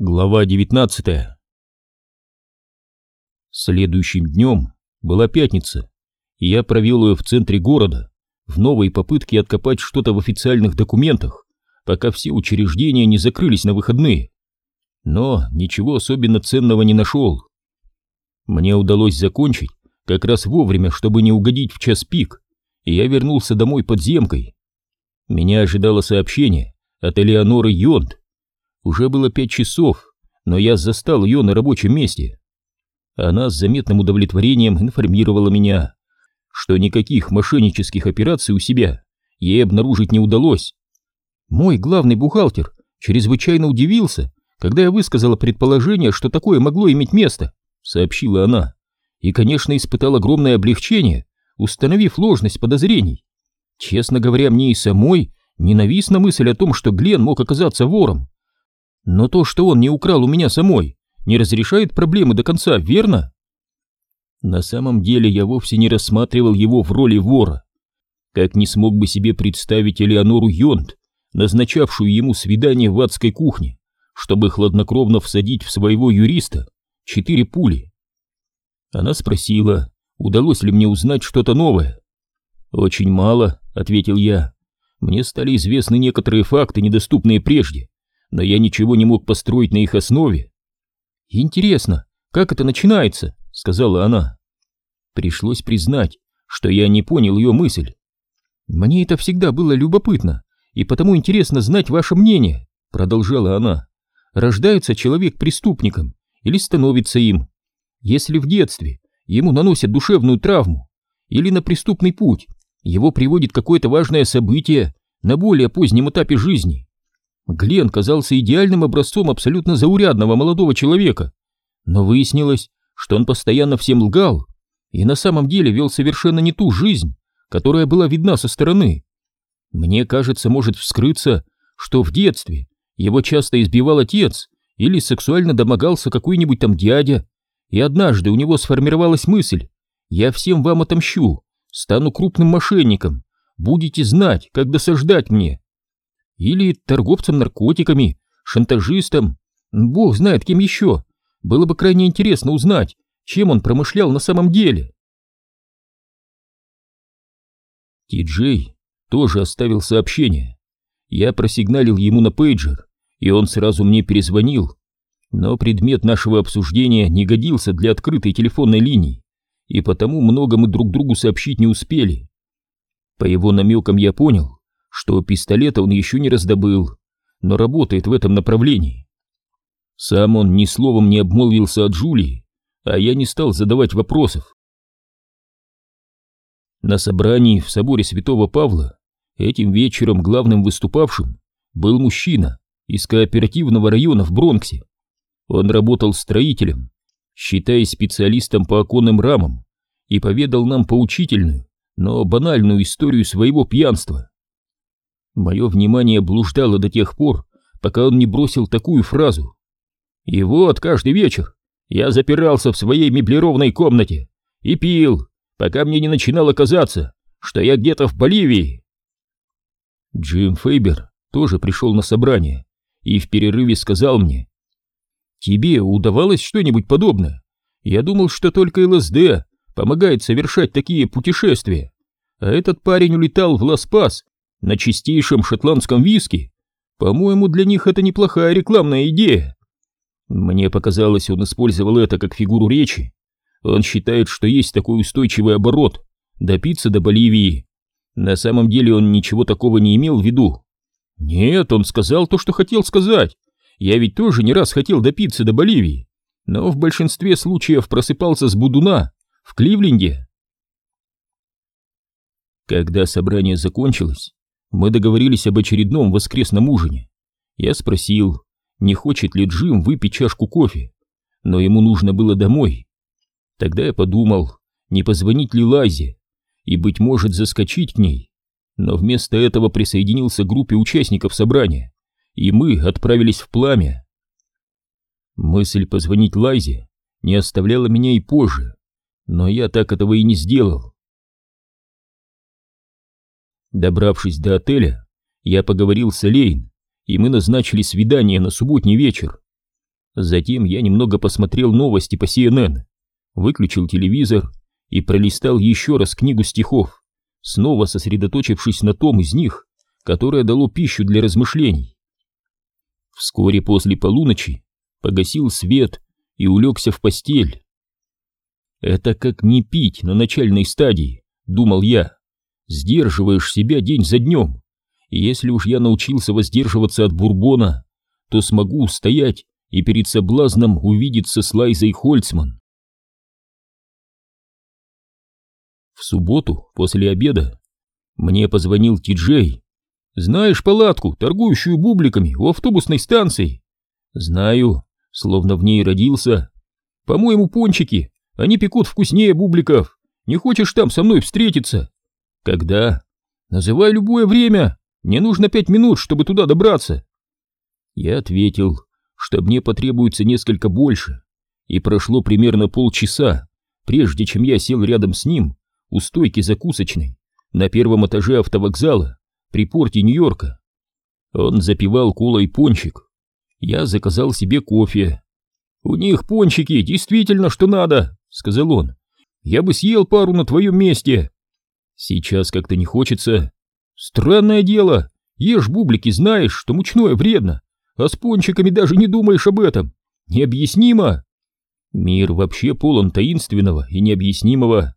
Глава 19 Следующим днем была пятница, и я провел ее в центре города, в новой попытке откопать что-то в официальных документах, пока все учреждения не закрылись на выходные. Но ничего особенно ценного не нашел. Мне удалось закончить как раз вовремя, чтобы не угодить в час пик, и я вернулся домой подземкой. Меня ожидало сообщение от Элеоноры Йонд, уже было пять часов, но я застал ее на рабочем месте. Она с заметным удовлетворением информировала меня, что никаких мошеннических операций у себя ей обнаружить не удалось. Мой главный бухгалтер чрезвычайно удивился, когда я высказала предположение, что такое могло иметь место, сообщила она, и, конечно, испытал огромное облегчение, установив ложность подозрений. Честно говоря, мне и самой ненавистна мысль о том, что Глен мог оказаться вором. Но то, что он не украл у меня самой, не разрешает проблемы до конца, верно? На самом деле я вовсе не рассматривал его в роли вора. Как не смог бы себе представить Элеонору Йонд, назначавшую ему свидание в адской кухне, чтобы хладнокровно всадить в своего юриста четыре пули. Она спросила, удалось ли мне узнать что-то новое. «Очень мало», — ответил я. «Мне стали известны некоторые факты, недоступные прежде, но я ничего не мог построить на их основе. «Интересно, как это начинается?» — сказала она. Пришлось признать, что я не понял ее мысль. «Мне это всегда было любопытно, и потому интересно знать ваше мнение», — продолжала она. «Рождается человек преступником или становится им? Если в детстве ему наносят душевную травму или на преступный путь его приводит какое-то важное событие на более позднем этапе жизни, Глен казался идеальным образцом абсолютно заурядного молодого человека, но выяснилось, что он постоянно всем лгал и на самом деле вел совершенно не ту жизнь, которая была видна со стороны. Мне кажется, может вскрыться, что в детстве его часто избивал отец или сексуально домогался какой-нибудь там дядя, и однажды у него сформировалась мысль «Я всем вам отомщу, стану крупным мошенником, будете знать, как досаждать мне». Или торговцем наркотиками, шантажистом, бог знает кем еще. Было бы крайне интересно узнать, чем он промышлял на самом деле. Ти-Джей тоже оставил сообщение. Я просигналил ему на пейджер, и он сразу мне перезвонил. Но предмет нашего обсуждения не годился для открытой телефонной линии, и потому много мы друг другу сообщить не успели. По его намекам я понял, что пистолета он еще не раздобыл, но работает в этом направлении. Сам он ни словом не обмолвился от Джулии, а я не стал задавать вопросов. На собрании в соборе святого Павла этим вечером главным выступавшим был мужчина из кооперативного района в Бронксе. Он работал строителем, считаясь специалистом по оконным рамам, и поведал нам поучительную, но банальную историю своего пьянства. Мое внимание блуждало до тех пор, пока он не бросил такую фразу. И вот каждый вечер я запирался в своей меблированной комнате и пил, пока мне не начинало казаться, что я где-то в Боливии. Джим Фейбер тоже пришел на собрание и в перерыве сказал мне, «Тебе удавалось что-нибудь подобное? Я думал, что только ЛСД помогает совершать такие путешествия, а этот парень улетал в Лас-Пас на чистейшем шотландском виске. По-моему, для них это неплохая рекламная идея. Мне показалось, он использовал это как фигуру речи. Он считает, что есть такой устойчивый оборот, допиться до Боливии. На самом деле он ничего такого не имел в виду. Нет, он сказал то, что хотел сказать. Я ведь тоже не раз хотел допиться до Боливии, но в большинстве случаев просыпался с Будуна в Кливленде. Когда собрание закончилось, мы договорились об очередном воскресном ужине. Я спросил, не хочет ли Джим выпить чашку кофе, но ему нужно было домой. Тогда я подумал, не позвонить ли Лазе и, быть может, заскочить к ней, но вместо этого присоединился к группе участников собрания, и мы отправились в пламя. Мысль позвонить Лайзе не оставляла меня и позже, но я так этого и не сделал. Добравшись до отеля, я поговорил с Элейн, и мы назначили свидание на субботний вечер. Затем я немного посмотрел новости по CNN, выключил телевизор и пролистал еще раз книгу стихов, снова сосредоточившись на том из них, которое дало пищу для размышлений. Вскоре после полуночи погасил свет и улегся в постель. Это как не пить на начальной стадии, думал я. Сдерживаешь себя день за днем. И если уж я научился воздерживаться от бурбона, то смогу стоять и перед соблазном увидеться с Лайзой Хольцман. В субботу после обеда мне позвонил Ти-Джей. «Знаешь палатку, торгующую бубликами у автобусной станции?» «Знаю, словно в ней родился. По-моему, пончики, они пекут вкуснее бубликов. Не хочешь там со мной встретиться?» «Когда?» «Называй любое время. Мне нужно пять минут, чтобы туда добраться». Я ответил, что мне потребуется несколько больше, и прошло примерно полчаса, прежде чем я сел рядом с ним у стойки закусочной на первом этаже автовокзала при порте Нью-Йорка. Он запивал колой пончик. Я заказал себе кофе. «У них пончики, действительно, что надо», — сказал он. «Я бы съел пару на твоем месте». «Сейчас как-то не хочется». «Странное дело. Ешь бублики, знаешь, что мучное вредно, а с пончиками даже не думаешь об этом. Необъяснимо». Мир вообще полон таинственного и необъяснимого.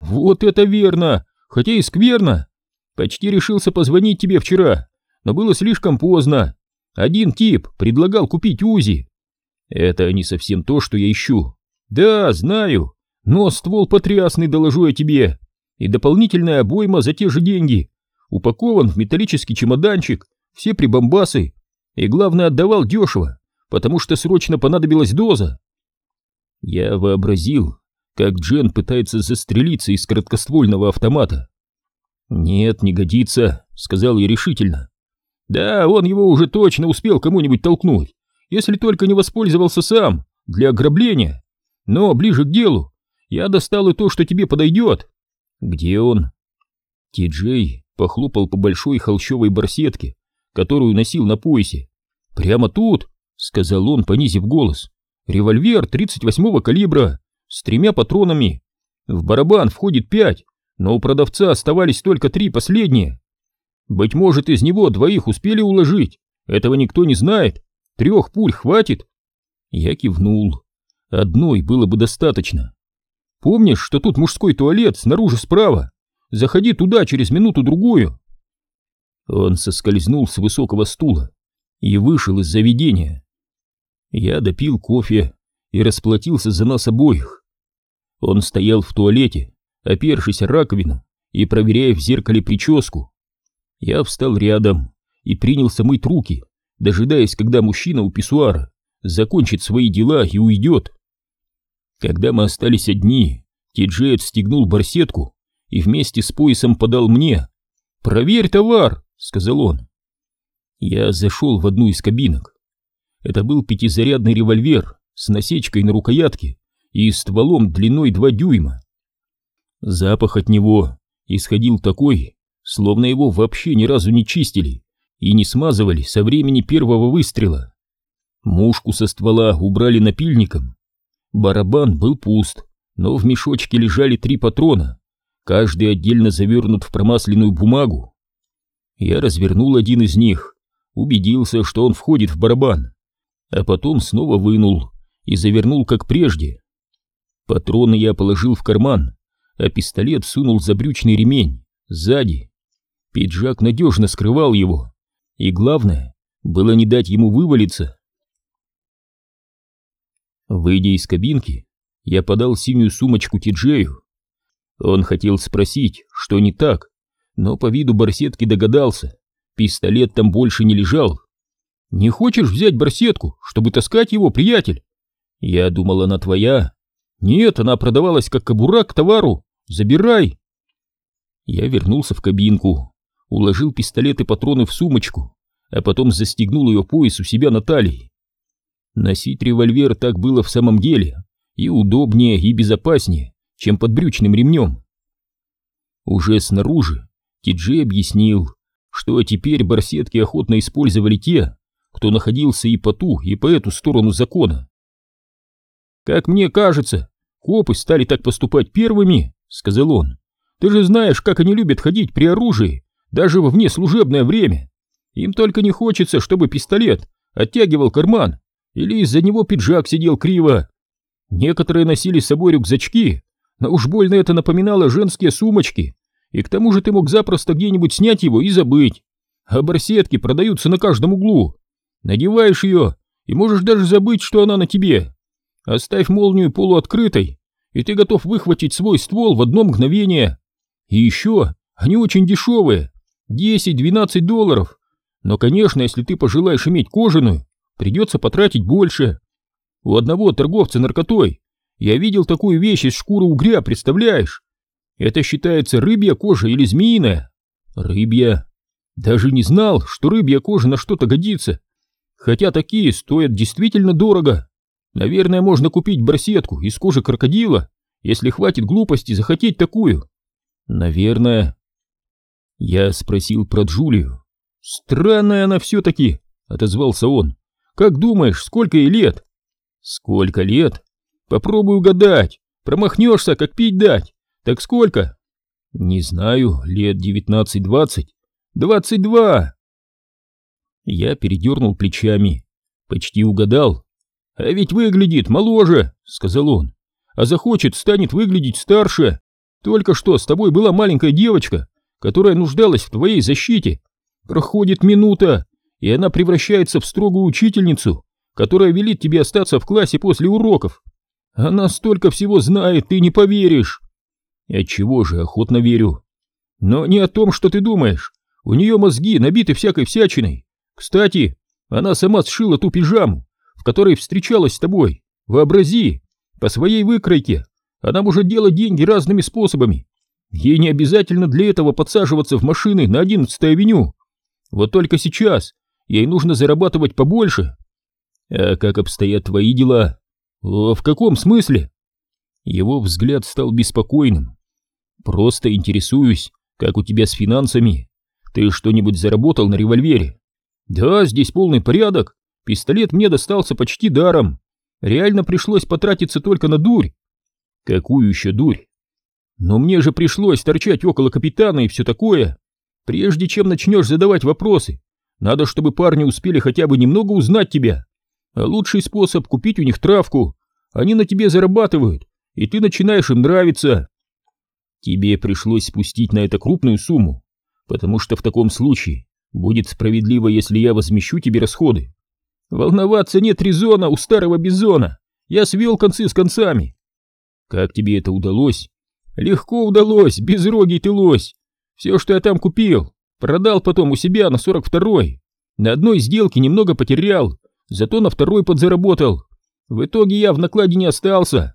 «Вот это верно! Хотя и скверно! Почти решился позвонить тебе вчера, но было слишком поздно. Один тип предлагал купить УЗИ. Это не совсем то, что я ищу. Да, знаю, но ствол потрясный, доложу я тебе. И дополнительная обойма за те же деньги. Упакован в металлический чемоданчик, все прибамбасы. И главное, отдавал дешево, потому что срочно понадобилась доза. Я вообразил, как Джен пытается застрелиться из краткоствольного автомата. «Нет, не годится», — сказал я решительно. «Да, он его уже точно успел кому-нибудь толкнуть, если только не воспользовался сам, для ограбления. Но ближе к делу, я достал и то, что тебе подойдет». «Где он?» Ти-Джей похлопал по большой холщовой барсетке, которую носил на поясе. «Прямо тут», — сказал он, понизив голос. «Револьвер 38-го калибра, с тремя патронами. В барабан входит пять, но у продавца оставались только три последние. Быть может, из него двоих успели уложить, этого никто не знает. Трех пуль хватит. Я кивнул. Одной было бы достаточно. Помнишь, что тут мужской туалет снаружи справа? Заходи туда через минуту-другую. Он соскользнул с высокого стула и вышел из заведения. Я допил кофе и расплатился за нас обоих. Он стоял в туалете, опершись о раковину и проверяя в зеркале прическу. Я встал рядом и принялся мыть руки, дожидаясь, когда мужчина у писсуара закончит свои дела и уйдет. Когда мы остались одни, Ти-Джей отстегнул барсетку и вместе с поясом подал мне. «Проверь товар», — сказал он. Я зашел в одну из кабинок. Это был пятизарядный револьвер с насечкой на рукоятке и стволом длиной два дюйма. Запах от него исходил такой, словно его вообще ни разу не чистили и не смазывали со времени первого выстрела. Мушку со ствола убрали напильником. Барабан был пуст, но в мешочке лежали три патрона, каждый отдельно завернут в промасленную бумагу. Я развернул один из них, убедился, что он входит в барабан, а потом снова вынул и завернул как прежде. Патроны я положил в карман, а пистолет сунул за брючный ремень, сзади. Пиджак надежно скрывал его, и главное, было не дать ему вывалиться. Выйдя из кабинки, я подал синюю сумочку Тиджею. Он хотел спросить, что не так, но по виду барсетки догадался, пистолет там больше не лежал. «Не хочешь взять барсетку, чтобы таскать его, приятель?» «Я думал, она твоя», «Нет, она продавалась как кобура к товару. Забирай!» Я вернулся в кабинку, уложил пистолет и патроны в сумочку, а потом застегнул ее пояс у себя на талии. Носить револьвер так было в самом деле и удобнее, и безопаснее, чем под брючным ремнем. Уже снаружи Тиджи объяснил, что теперь барсетки охотно использовали те, кто находился и по ту, и по эту сторону закона. «Как мне кажется, копы стали так поступать первыми», — сказал он. «Ты же знаешь, как они любят ходить при оружии, даже во внеслужебное время. Им только не хочется, чтобы пистолет оттягивал карман или из-за него пиджак сидел криво. Некоторые носили с собой рюкзачки, но уж больно это напоминало женские сумочки, и к тому же ты мог запросто где-нибудь снять его и забыть. А барсетки продаются на каждом углу. Надеваешь ее, и можешь даже забыть, что она на тебе. Оставь молнию полуоткрытой, и ты готов выхватить свой ствол в одно мгновение. И еще, они очень дешевые, 10-12 долларов. Но, конечно, если ты пожелаешь иметь кожаную, придется потратить больше. У одного торговца наркотой я видел такую вещь из шкуры угря, представляешь? Это считается рыбья кожа или змеиная? Рыбья. Даже не знал, что рыбья кожа на что-то годится. Хотя такие стоят действительно дорого. Наверное, можно купить барсетку из кожи крокодила, если хватит глупости захотеть такую. Наверное. Я спросил про Джулию. Странная она все-таки, отозвался он. Как думаешь, сколько ей лет? Сколько лет? Попробуй угадать. Промахнешься, как пить дать. Так сколько? Не знаю, лет девятнадцать-двадцать. Двадцать два. Я передернул плечами. Почти угадал. А ведь выглядит моложе, сказал он. А захочет, станет выглядеть старше. Только что с тобой была маленькая девочка, которая нуждалась в твоей защите. Проходит минута, и она превращается в строгую учительницу, которая велит тебе остаться в классе после уроков. Она столько всего знает, ты не поверишь. Отчего же, охотно верю. Но не о том, что ты думаешь. У нее мозги набиты всякой всячиной. Кстати, она сама сшила ту пижаму, в которой встречалась с тобой. Вообрази, по своей выкройке. Она может делать деньги разными способами. Ей не обязательно для этого подсаживаться в машины на 11-й авеню. Вот только сейчас ей нужно зарабатывать побольше. А как обстоят твои дела? В каком смысле? Его взгляд стал беспокойным. Просто интересуюсь, как у тебя с финансами. Ты что-нибудь заработал на револьвере? Да, здесь полный порядок. Пистолет мне достался почти даром. Реально пришлось потратиться только на дурь. Какую еще дурь? Но мне же пришлось торчать около капитана и все такое. Прежде чем начнешь задавать вопросы, надо, чтобы парни успели хотя бы немного узнать тебя. А лучший способ купить у них травку. Они на тебе зарабатывают, и ты начинаешь им нравиться. Тебе пришлось спустить на это крупную сумму, потому что в таком случае будет справедливо, если я возмещу тебе расходы. Волноваться нет резона у старого бизона. Я свел концы с концами. Как тебе это удалось? Легко удалось, безрогий ты лось. Все, что я там купил, продал потом у себя на 42-й. На одной сделке немного потерял, зато на второй подзаработал. В итоге я в накладе не остался.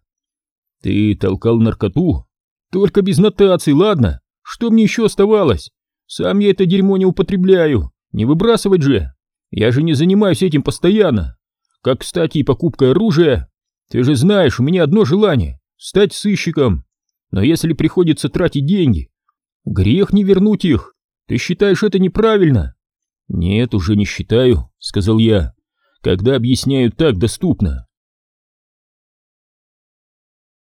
Ты толкал наркоту? Только без нотаций, ладно? Что мне еще оставалось? Сам я это дерьмо не употребляю, не выбрасывать же. Я же не занимаюсь этим постоянно. Как, кстати, и покупкой оружия. Ты же знаешь, у меня одно желание — стать сыщиком. Но если приходится тратить деньги, грех не вернуть их. Ты считаешь это неправильно? Нет, уже не считаю, сказал я. Когда объясняют так доступно,